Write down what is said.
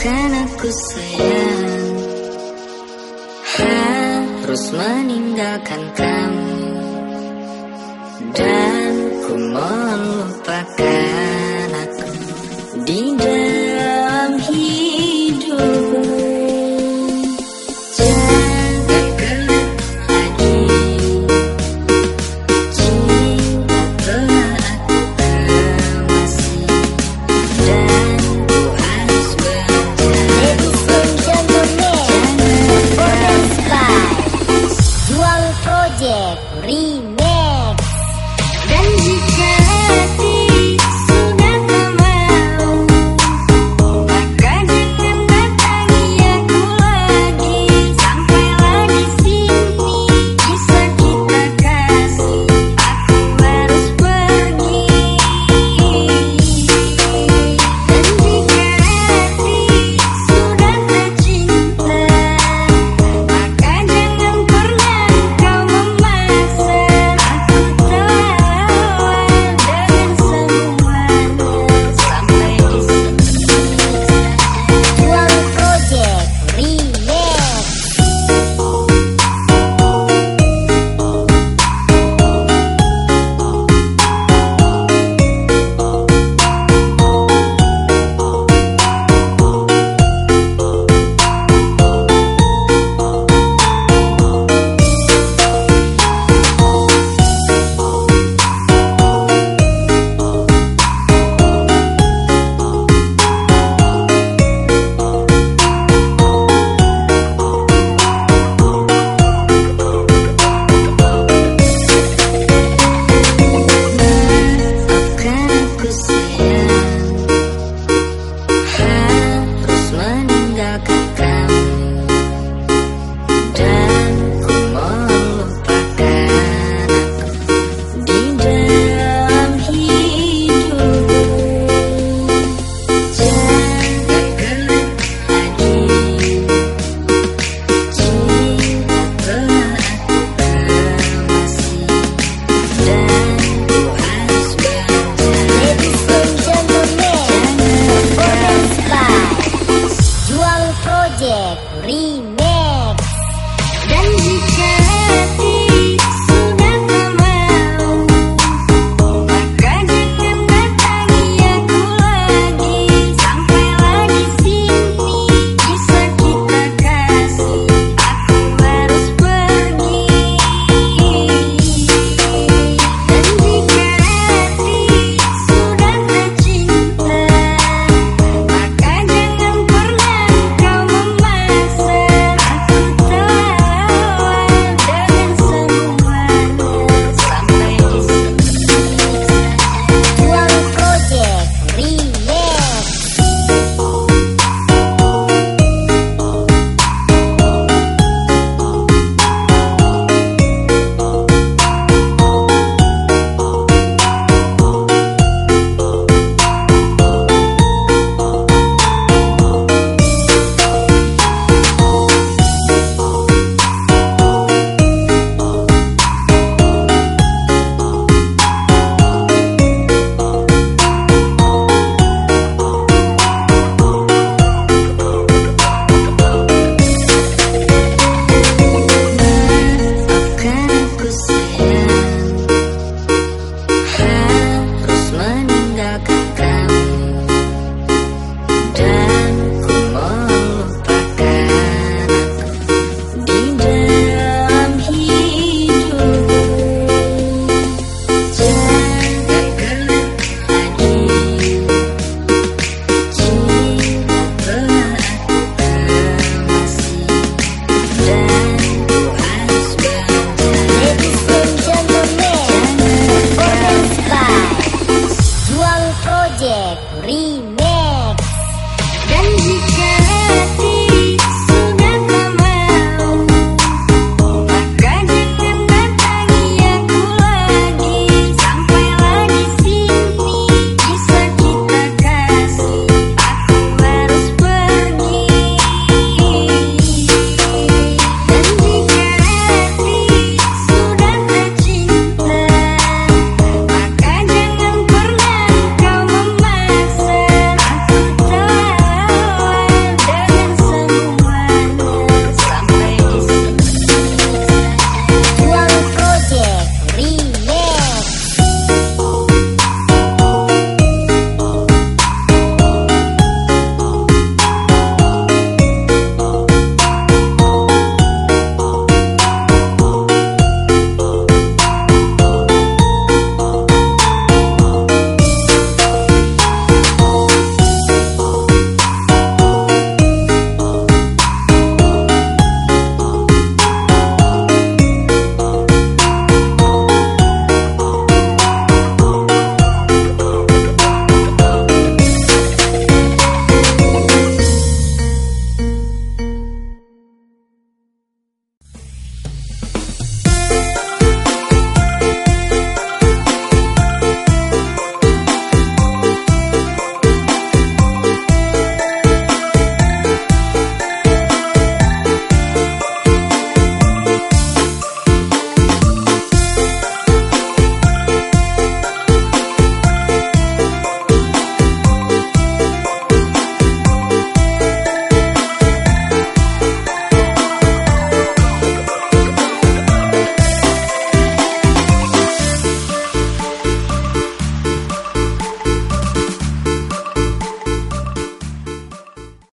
Maafkan aku sayang. Harus meninggalkan kamu. Dan ku mohon lupakan Green. Dan jika